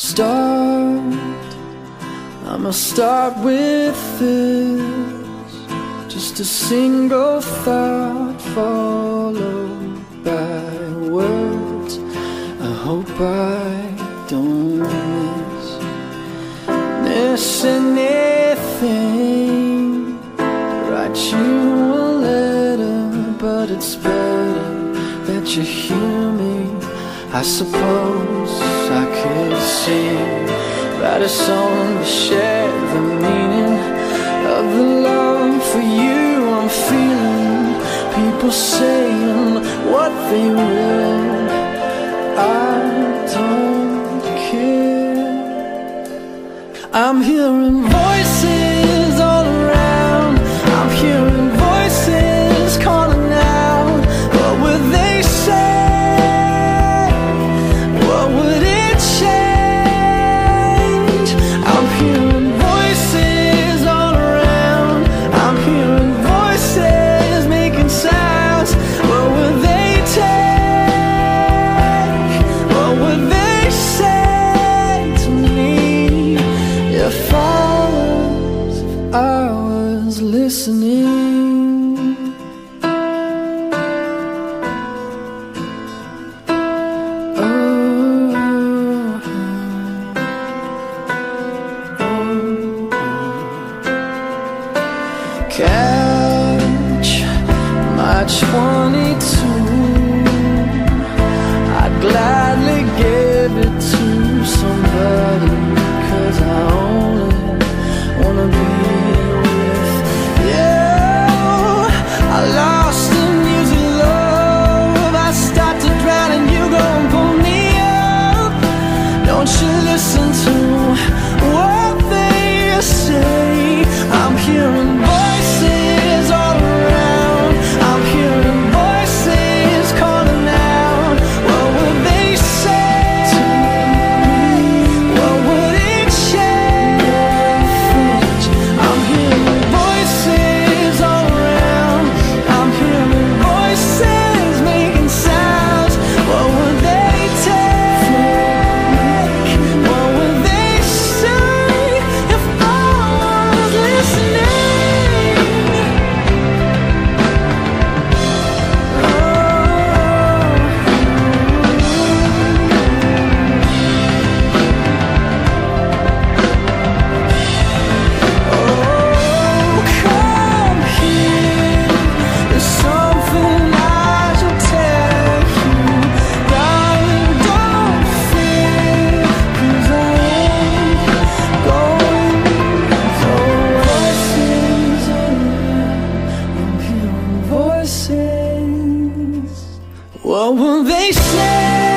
Start, I'ma start with this. Just a single thought followed by words I hope I don't miss. Miss anything. Write you a letter, but it's better that you hear me. I suppose I could sing, write a song to share the meaning of the love for you I'm feeling. People saying what they will, I don't care. I'm hearing voices listening? Oh, oh, oh. Catch my 22 What will they say?